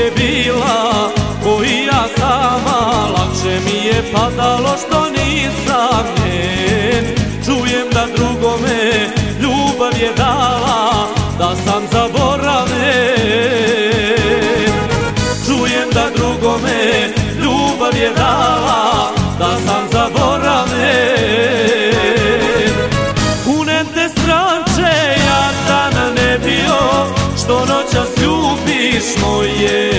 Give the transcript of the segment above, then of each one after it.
je bila Koji ja sama Lakše mi je padalo što nisam njen. Čujem da drugome ljubav je dala Da sam zaboravljen. Čujem da drugome ljubav je dala Da sam zaboravljen. Kunem te stranče, ja dan ne bio Što noćas ljubiš moje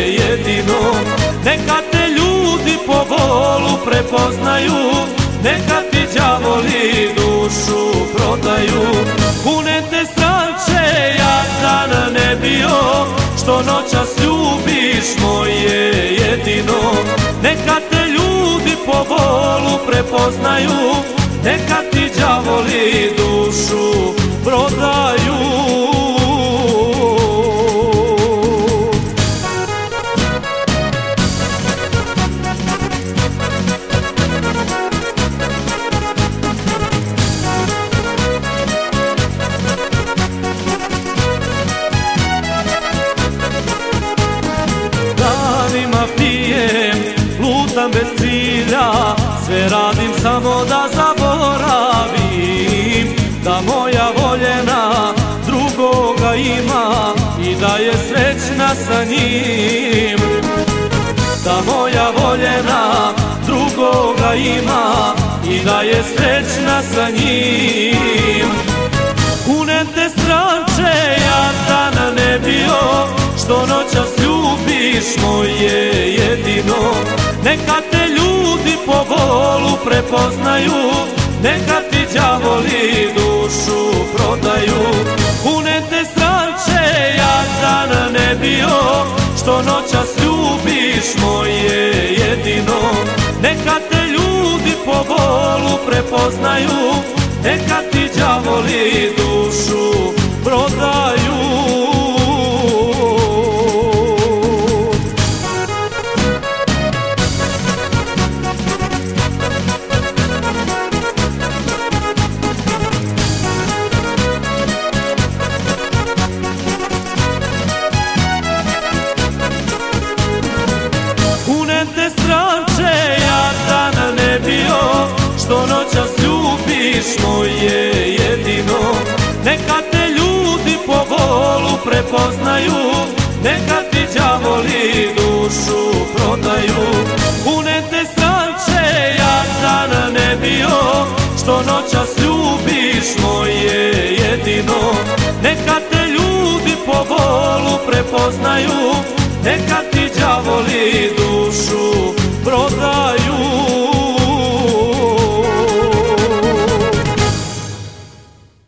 jedino Neka te ljudi po volu prepoznaju Neka ti đavoli dušu prodaju. Kunem te stranče, ja dan ne bio Što noćas ljubiš moje jedino. Neka te ljudi po volu prepoznaju Neka ti đavoli dušu lutam bez cilja Sve radim samo da zaboravim. Da moja voljena drugoga ima I da je srećna sa njim. Da moja voljena drugoga ima I da je srećna sa njim. Kunem te stranče, ja dan ne bio Što noćas ljubiš moje Neka te ljudi po volu prepoznaju Neka ti đavoli dušu prodaju. Kunem te stranče, ja dan ne bio Što noćas ljubiš moje jedino. Neka te ljudi po volu prepoznaju Što noćas ljubiš moje jedino. Neka te ljudi po volu prepoznaju Neka ti đavoli dušu